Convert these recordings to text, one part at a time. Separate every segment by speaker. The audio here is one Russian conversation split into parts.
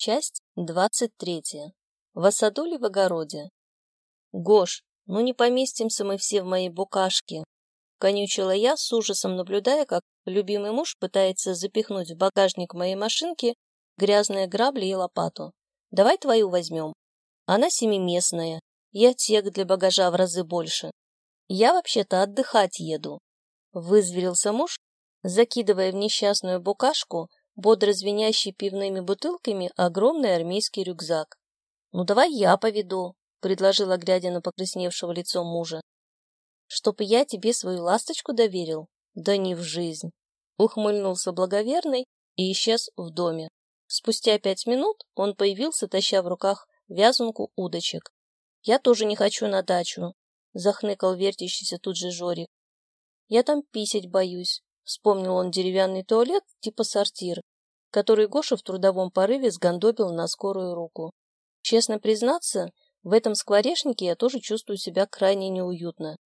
Speaker 1: Часть двадцать третья. В осадуле в огороде. Гош, ну не поместимся мы все в моей букашке. Конючила я, с ужасом наблюдая, как любимый муж пытается запихнуть в багажник моей машинки грязные грабли и лопату. Давай твою возьмем. Она семиместная, и отсек для багажа в разы больше. Я вообще-то отдыхать еду. Вызверился муж, закидывая в несчастную букашку бодро звенящий пивными бутылками огромный армейский рюкзак. «Ну, давай я поведу», — предложила, глядя на покрасневшего лицо мужа. «Чтоб я тебе свою ласточку доверил? Да не в жизнь!» Ухмыльнулся благоверный и исчез в доме. Спустя пять минут он появился, таща в руках вязанку удочек. «Я тоже не хочу на дачу», — захныкал вертящийся тут же Жорик. «Я там писать боюсь», — вспомнил он деревянный туалет типа сортир, который Гоша в трудовом порыве сгандобил на скорую руку. Честно признаться, в этом скворечнике я тоже чувствую себя крайне неуютно.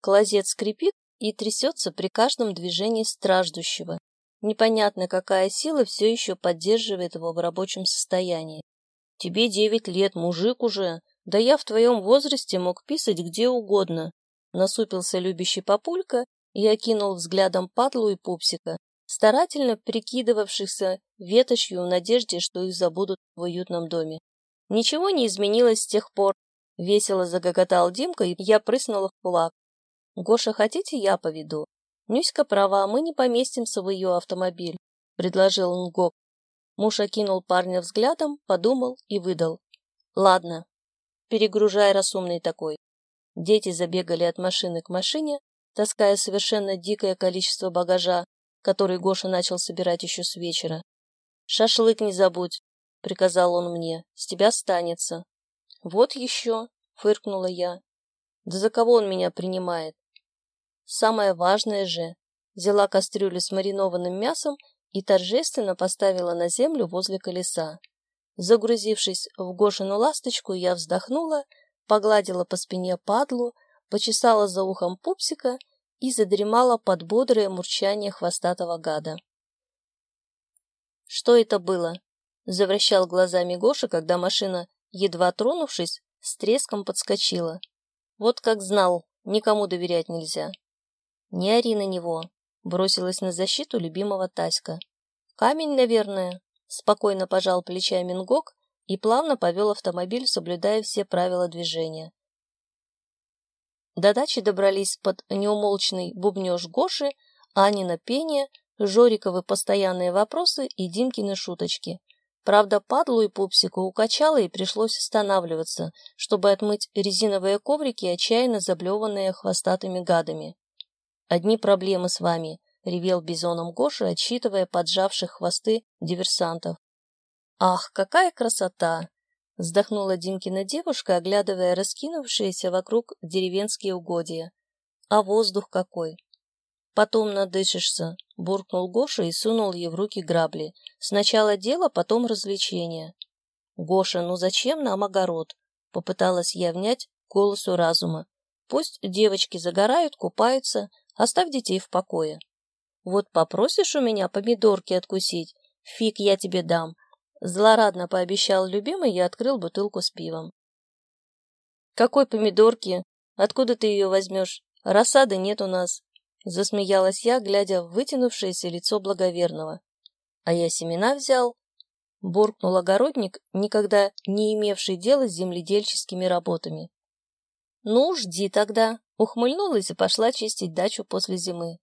Speaker 1: Клозет скрипит и трясется при каждом движении страждущего. Непонятно, какая сила все еще поддерживает его в рабочем состоянии. Тебе девять лет, мужик уже. Да я в твоем возрасте мог писать где угодно. Насупился любящий папулька и окинул взглядом падлу и пупсика, старательно прикидывавшихся ветошью в надежде, что их забудут в уютном доме. Ничего не изменилось с тех пор. Весело загоготал Димка, и я прыснула в кулак. «Гоша, хотите, я поведу?» «Нюська права, мы не поместимся в ее автомобиль», — предложил Нгок. Муж окинул парня взглядом, подумал и выдал. «Ладно, перегружай, разумный такой». Дети забегали от машины к машине, таская совершенно дикое количество багажа, который Гоша начал собирать еще с вечера. «Шашлык не забудь», — приказал он мне, — «с тебя станется». «Вот еще», — фыркнула я. «Да за кого он меня принимает?» Самое важное же, взяла кастрюлю с маринованным мясом и торжественно поставила на землю возле колеса. Загрузившись в Гошину ласточку, я вздохнула, погладила по спине падлу, почесала за ухом пупсика и задремала под бодрое мурчание хвостатого гада. «Что это было?» — завращал глазами Гоша, когда машина, едва тронувшись, с треском подскочила. «Вот как знал, никому доверять нельзя». «Не ори на него», — бросилась на защиту любимого Таська. «Камень, наверное», — спокойно пожал плечами Нгок и плавно повел автомобиль, соблюдая все правила движения. До дачи добрались под неумолчный бубнеж Гоши, Анина пение, Жориковы постоянные вопросы и Димкины шуточки. Правда, падлу и пупсику укачало и пришлось останавливаться, чтобы отмыть резиновые коврики, отчаянно заблеванные хвостатыми гадами. «Одни проблемы с вами», — ревел бизоном Гоша, отсчитывая поджавших хвосты диверсантов. «Ах, какая красота!» — вздохнула Димкина девушка, оглядывая раскинувшиеся вокруг деревенские угодья. «А воздух какой!» «Потом надышишься», — буркнул Гоша и сунул ей в руки грабли. «Сначала дело, потом развлечение». «Гоша, ну зачем нам огород?» — попыталась я внять голосу разума. «Пусть девочки загорают, купаются, Оставь детей в покое. Вот попросишь у меня помидорки откусить, фиг я тебе дам. Злорадно пообещал любимый и открыл бутылку с пивом. Какой помидорки? Откуда ты ее возьмешь? Рассады нет у нас. Засмеялась я, глядя в вытянувшееся лицо благоверного. А я семена взял. Буркнул огородник, никогда не имевший дела с земледельческими работами. Ну, жди тогда, Ухмыльнулась и пошла чистить дачу после зимы.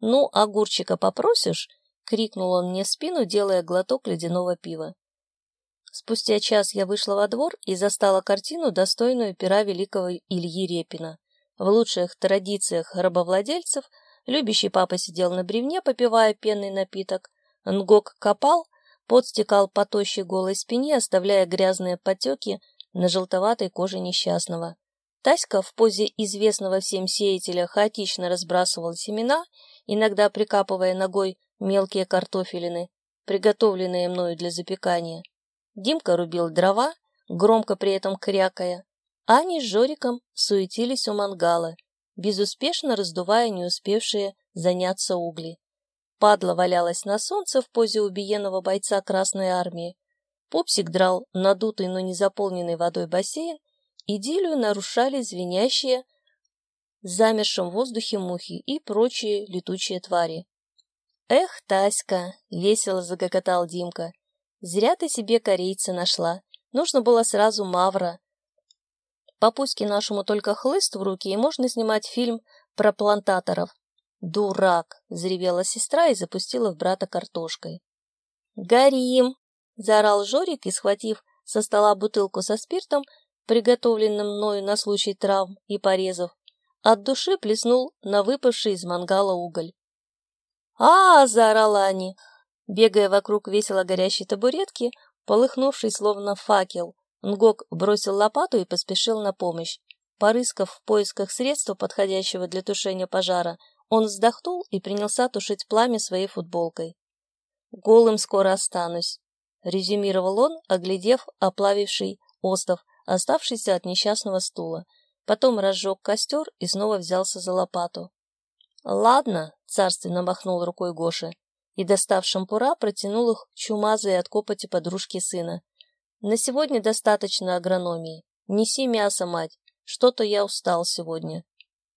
Speaker 1: «Ну, огурчика попросишь?» — крикнул он мне в спину, делая глоток ледяного пива. Спустя час я вышла во двор и застала картину, достойную пера великого Ильи Репина. В лучших традициях рабовладельцев любящий папа сидел на бревне, попивая пенный напиток. Нгок копал, пот стекал по тощей голой спине, оставляя грязные потеки на желтоватой коже несчастного. Таська в позе известного всем сеятеля хаотично разбрасывала семена, иногда прикапывая ногой мелкие картофелины, приготовленные мною для запекания. Димка рубил дрова, громко при этом крякая. Ани с Жориком суетились у мангала, безуспешно раздувая не успевшие заняться угли. Падла валялась на солнце в позе убиенного бойца Красной Армии. Пупсик драл надутый, но не заполненный водой бассейн, идиллию нарушали звенящие замершем в воздухе мухи и прочие летучие твари. «Эх, Таська!» — весело загокотал Димка. «Зря ты себе корейца нашла. Нужно было сразу Мавра. По пуське нашему только хлыст в руки, и можно снимать фильм про плантаторов. «Дурак!» — заревела сестра и запустила в брата картошкой. «Горим!» — заорал Жорик и, схватив со стола бутылку со спиртом, приготовленным мною на случай травм и порезов, от души плеснул на выпавший из мангала уголь. А, заорала они, бегая вокруг весело горящей табуретки, полыхнувшей словно факел. Нгок бросил лопату и поспешил на помощь. Порыскав в поисках средства, подходящего для тушения пожара, он вздохнул и принялся тушить пламя своей футболкой. «Голым скоро останусь», — резюмировал он, оглядев оплавивший остов, оставшийся от несчастного стула. Потом разжег костер и снова взялся за лопату. «Ладно», — царственно махнул рукой Гоша, и, достав шампура, протянул их чумазые от копоти подружки сына. «На сегодня достаточно агрономии. Неси мясо, мать. Что-то я устал сегодня».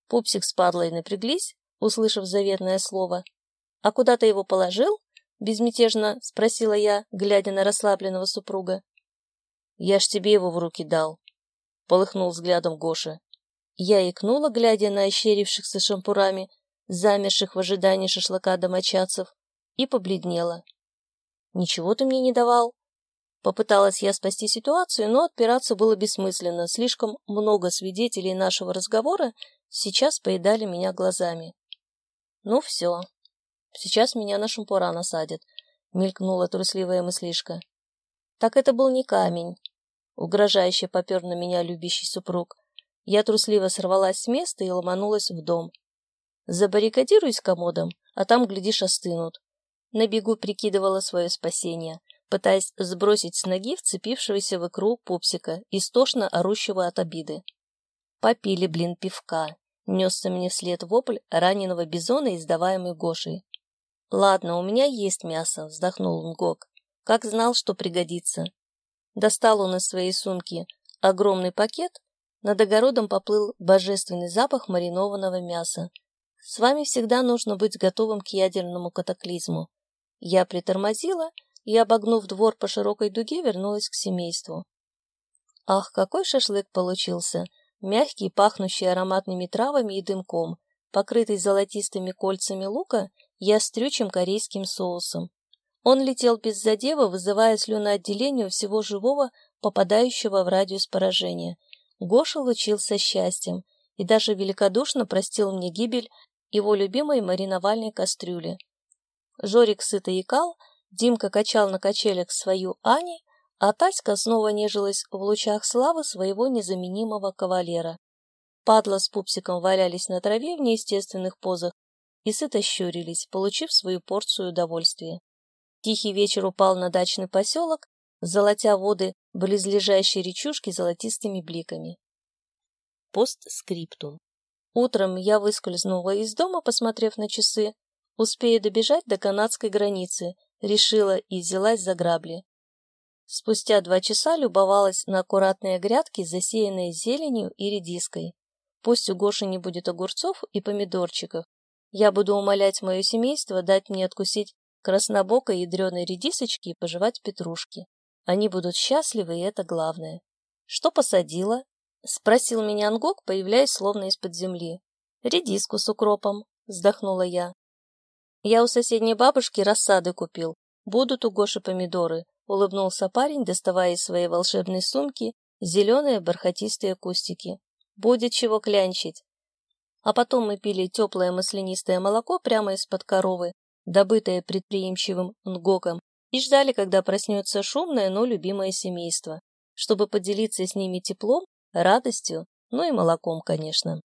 Speaker 1: Пупсик с падлой напряглись, услышав заветное слово. «А куда ты его положил?» — безмятежно спросила я, глядя на расслабленного супруга. «Я ж тебе его в руки дал», — полыхнул взглядом Гоша. Я икнула, глядя на ощерившихся шампурами, замерших в ожидании шашлыка домочадцев, и побледнела. «Ничего ты мне не давал?» Попыталась я спасти ситуацию, но отпираться было бессмысленно. Слишком много свидетелей нашего разговора сейчас поедали меня глазами. Ну все, сейчас меня на шампура насадят, мелькнула трусливая мыслишка. Так это был не камень. Угрожающе попер на меня любящий супруг. Я трусливо сорвалась с места и ломанулась в дом. Забаррикадируюсь комодом, а там, глядишь, остынут. На бегу прикидывала свое спасение, пытаясь сбросить с ноги вцепившегося в икру пупсика, истошно орущего от обиды. Попили, блин, пивка. Несся мне вслед вопль раненого бизона, издаваемый Гошей. «Ладно, у меня есть мясо», — вздохнул Нгок. «Как знал, что пригодится». Достал он из своей сумки огромный пакет, над огородом поплыл божественный запах маринованного мяса. С вами всегда нужно быть готовым к ядерному катаклизму. Я притормозила и, обогнув двор по широкой дуге, вернулась к семейству. Ах, какой шашлык получился! мягкий, пахнущий ароматными травами и дымком, покрытый золотистыми кольцами лука и острючим корейским соусом. Он летел без задева, вызывая слюноотделение у всего живого, попадающего в радиус поражения. Гоша лучился счастьем и даже великодушно простил мне гибель его любимой мариновальной кастрюли. Жорик сыто икал, Димка качал на качелях свою Ани, а Таська снова нежилась в лучах славы своего незаменимого кавалера. Падла с пупсиком валялись на траве в неестественных позах и сыто щурились, получив свою порцию удовольствия. Тихий вечер упал на дачный поселок, золотя воды близлежащей речушки золотистыми бликами. Постскриптум. Утром я выскользнула из дома, посмотрев на часы. Успею добежать до канадской границы, решила и взялась за грабли. Спустя два часа любовалась на аккуратные грядки, засеянные зеленью и редиской. Пусть у Гоши не будет огурцов и помидорчиков. Я буду умолять мое семейство дать мне откусить краснобокой ядреной редисочки и пожевать петрушки. Они будут счастливы, и это главное. Что посадила? Спросил меня Ангок, появляясь словно из-под земли. Редиску с укропом, вздохнула я. Я у соседней бабушки рассады купил. Будут у Гоши помидоры улыбнулся парень, доставая из своей волшебной сумки зеленые бархатистые кустики. Будет чего клянчить. А потом мы пили теплое маслянистое молоко прямо из-под коровы, добытое предприимчивым нгоком, и ждали, когда проснется шумное, но любимое семейство, чтобы поделиться с ними теплом, радостью, ну и молоком, конечно.